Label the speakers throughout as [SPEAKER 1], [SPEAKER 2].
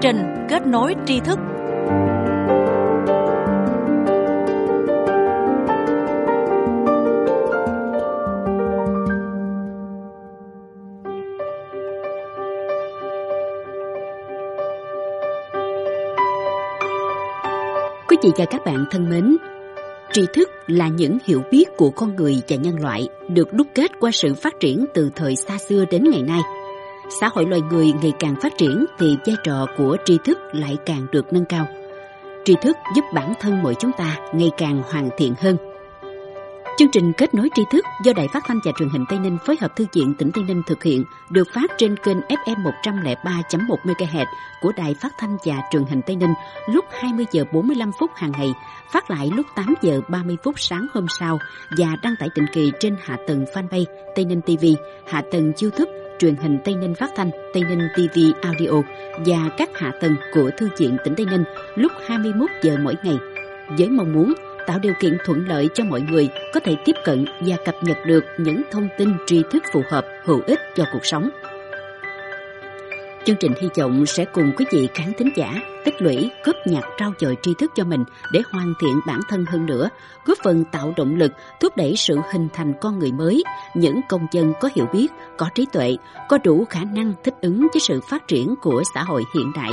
[SPEAKER 1] trình kết nối tri thức
[SPEAKER 2] Quý vị và các bạn thân mến, tri thức là những hiểu biết của con người và nhân loại được đúc kết qua sự phát triển từ thời xa xưa đến ngày nay. Xã hội loài người ngày càng phát triển thì vai trò của tri thức lại càng được nâng cao. Tri thức giúp bản thân mỗi chúng ta ngày càng hoàn thiện hơn. Chương trình kết nối tri thức do Đài Phát thanh và Truyền hình Tây Ninh phối hợp Thư viện tỉnh Tây Ninh thực hiện được phát trên kênh FM 103.1 MHz của Đài Phát thanh và Truyền hình Tây Ninh lúc 20 giờ 45 phút hàng ngày, phát lại lúc 8 giờ 30 phút sáng hôm sau và đăng tải định kỳ trên hạ tầng fanpage Tây Ninh TV, hạ tầng YouTube truyền hình Tây Ninh Phát thanh, Tây Ninh TV Audio và các hạ tầng của Thư viện tỉnh Tây Ninh lúc 21 giờ mỗi ngày. Với mong muốn tạo điều kiện thuận lợi cho mọi người có thể tiếp cận và cập nhật được những thông tin tri thức phù hợp, hữu ích cho cuộc sống. Chương trình hy vọng sẽ cùng quý vị khán thính giả tích lũy, góp nhặt trao dồi tri thức cho mình để hoàn thiện bản thân hơn nữa, góp phần tạo động lực, thúc đẩy sự hình thành con người mới, những công dân có hiểu biết, có trí tuệ, có đủ khả năng thích ứng với sự phát triển của xã hội hiện đại,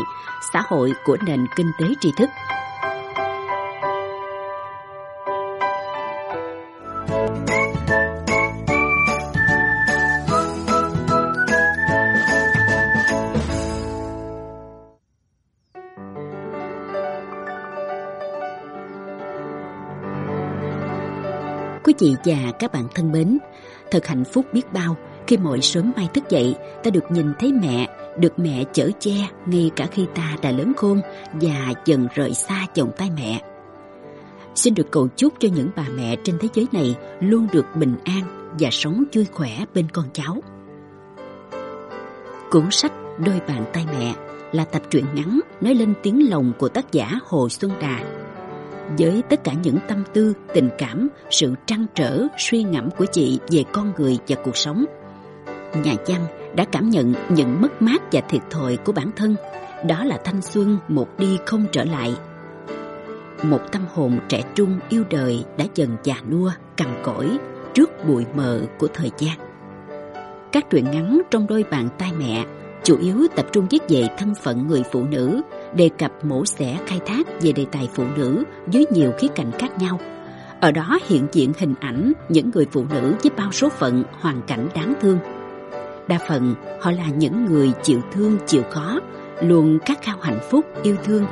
[SPEAKER 2] xã hội của nền kinh tế tri thức. Quý vị và các bạn thân mến, thật hạnh phúc biết bao khi mỗi sớm mai thức dậy ta được nhìn thấy mẹ, được mẹ chở che ngay cả khi ta đã lớn khôn và dần rời xa chồng tay mẹ. Xin được cầu chúc cho những bà mẹ trên thế giới này luôn được bình an và sống vui khỏe bên con cháu. Cuốn sách Đôi bàn tay mẹ là tập truyện ngắn nói lên tiếng lòng của tác giả Hồ Xuân Đà với tất cả những tâm tư, tình cảm, sự trăn trở, suy ngẫm của chị về con người và cuộc sống. Nhà văn đã cảm nhận những mất mát và thiệt thòi của bản thân, đó là thanh xuân một đi không trở lại. Một tâm hồn trẻ trung yêu đời đã dần già nua, cằn cỗi trước bụi mờ của thời gian. Các truyện ngắn trong đôi bàn tay mẹ chủ yếu tập trung viết về thân phận người phụ nữ, đề cập mổ xẻ khai thác về đề tài phụ nữ dưới nhiều khía cạnh khác nhau. Ở đó hiện diện hình ảnh những người phụ nữ với bao số phận, hoàn cảnh đáng thương. Đa phần họ là những người chịu thương, chịu khó, luôn khát khao hạnh phúc, yêu thương.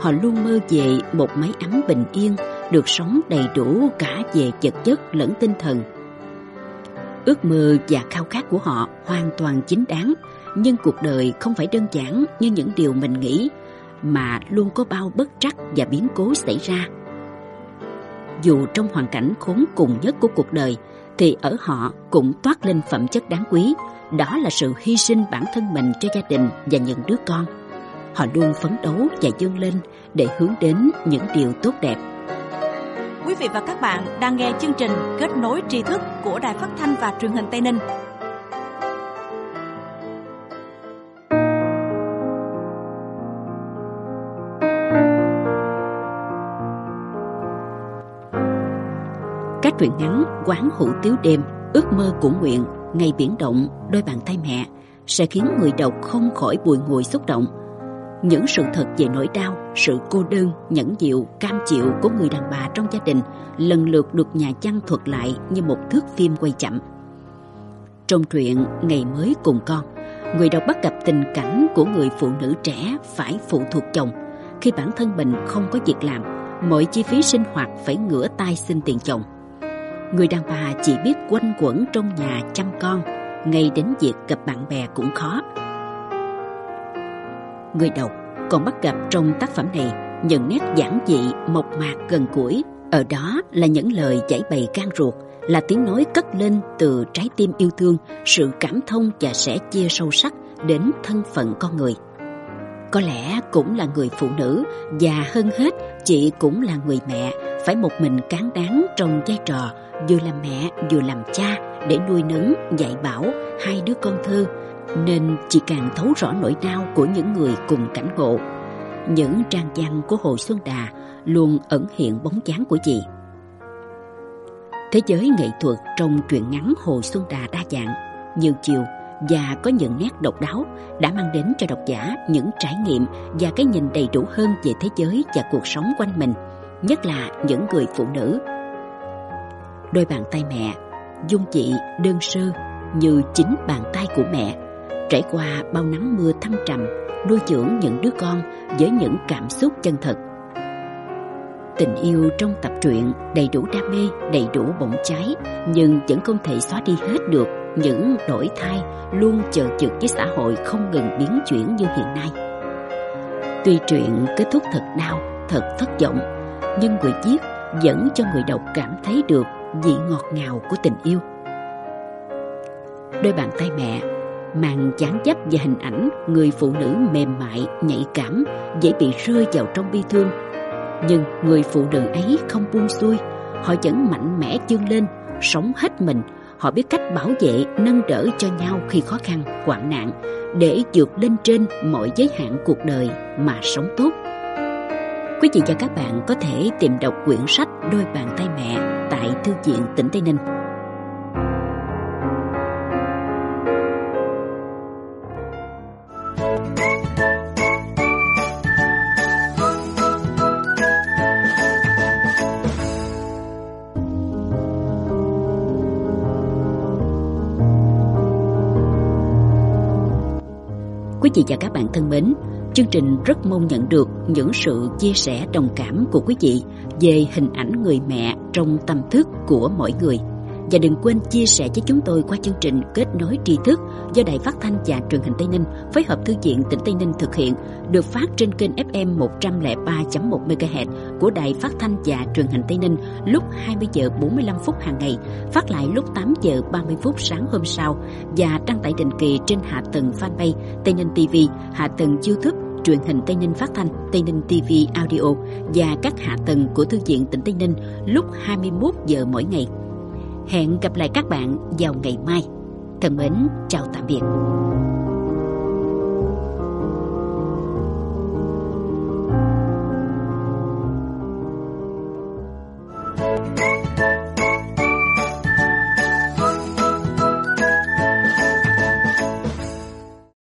[SPEAKER 2] Họ luôn mơ về một mái ấm bình yên, được sống đầy đủ cả về vật chất lẫn tinh thần. Ước mơ và khao khát của họ hoàn toàn chính đáng, nhưng cuộc đời không phải đơn giản như những điều mình nghĩ, mà luôn có bao bất trắc và biến cố xảy ra. Dù trong hoàn cảnh khốn cùng nhất của cuộc đời, thì ở họ cũng toát lên phẩm chất đáng quý, đó là sự hy sinh bản thân mình cho gia đình và những đứa con. Họ luôn phấn đấu và vươn lên để hướng đến những điều tốt đẹp.
[SPEAKER 1] Quý vị và các bạn đang nghe chương trình Kết nối tri thức của Đài Phát thanh và Truyền hình Tây Ninh.
[SPEAKER 2] Truyện ngắn Quán hủ tiếu đêm, Ước mơ của nguyện, Ngày biển động, Đôi bàn tay mẹ sẽ khiến người đọc không khỏi bùi ngùi xúc động. Những sự thật về nỗi đau, sự cô đơn, nhẫn dịu, cam chịu của người đàn bà trong gia đình lần lượt được nhà văn thuật lại như một thước phim quay chậm. Trong truyện Ngày mới cùng con, người đọc bắt gặp tình cảnh của người phụ nữ trẻ phải phụ thuộc chồng khi bản thân mình không có việc làm, mọi chi phí sinh hoạt phải ngửa tay xin tiền chồng. Người đàn bà chỉ biết quanh quẩn trong nhà chăm con, ngay đến việc gặp bạn bè cũng khó. Người đọc còn bắt gặp trong tác phẩm này những nét giản dị, mộc mạc gần gũi. Ở đó là những lời giải bày gan ruột, là tiếng nói cất lên từ trái tim yêu thương, sự cảm thông và sẻ chia sâu sắc đến thân phận con người. Có lẽ cũng là người phụ nữ và hơn hết chị cũng là người mẹ phải một mình cán đáng trong vai trò vừa làm mẹ vừa làm cha để nuôi nấng dạy bảo hai đứa con thơ nên chị càng thấu rõ nỗi đau của những người cùng cảnh ngộ. Những trang văn của Hồ Xuân Đà luôn ẩn hiện bóng dáng của chị. Thế giới nghệ thuật trong truyện ngắn Hồ Xuân Đà đa dạng, nhiều chiều và có những nét độc đáo đã mang đến cho độc giả những trải nghiệm và cái nhìn đầy đủ hơn về thế giới và cuộc sống quanh mình, nhất là những người phụ nữ. Đôi bàn tay mẹ, dung chị đơn sơ như chính bàn tay của mẹ, trải qua bao nắng mưa thăng trầm, nuôi dưỡng những đứa con với những cảm xúc chân thật. Tình yêu trong tập truyện đầy đủ đam mê, đầy đủ bỗng cháy, nhưng vẫn không thể xóa đi hết được những đổi thay luôn chờ chực với xã hội không ngừng biến chuyển như hiện nay. Tuy truyện kết thúc thật đau, thật thất vọng, nhưng người viết vẫn cho người đọc cảm thấy được vị ngọt ngào của tình yêu. Đôi bàn tay mẹ mang chán chấp và hình ảnh người phụ nữ mềm mại, nhạy cảm, dễ bị rơi vào trong bi thương. Nhưng người phụ nữ ấy không buông xuôi, họ vẫn mạnh mẽ vươn lên, sống hết mình. Họ biết cách bảo vệ, nâng đỡ cho nhau khi khó khăn, hoạn nạn, để vượt lên trên mọi giới hạn cuộc đời mà sống tốt. Quý vị và các bạn có thể tìm đọc quyển sách Đôi bàn tay mẹ tại Thư viện tỉnh Tây Ninh. Chị vị và các bạn thân mến, chương trình rất mong nhận được những sự chia sẻ đồng cảm của quý vị về hình ảnh người mẹ trong tâm thức của mỗi người. Và đừng quên chia sẻ với chúng tôi qua chương trình Kết nối tri thức do Đài Phát thanh và Truyền hình Tây Ninh phối hợp Thư viện tỉnh Tây Ninh thực hiện, được phát trên kênh FM 103.1 MHz của Đài Phát thanh và Truyền hình Tây Ninh lúc 20 giờ 45 phút hàng ngày, phát lại lúc 8 giờ 30 phút sáng hôm sau và đăng tải định kỳ trên hạ tầng fanpage Tây Ninh TV, hạ tầng YouTube truyền hình Tây Ninh Phát thanh, Tây Ninh TV Audio và các hạ tầng của Thư viện tỉnh Tây Ninh lúc 21 giờ mỗi ngày. Hẹn gặp lại các bạn vào ngày mai. Thân mến, chào tạm biệt.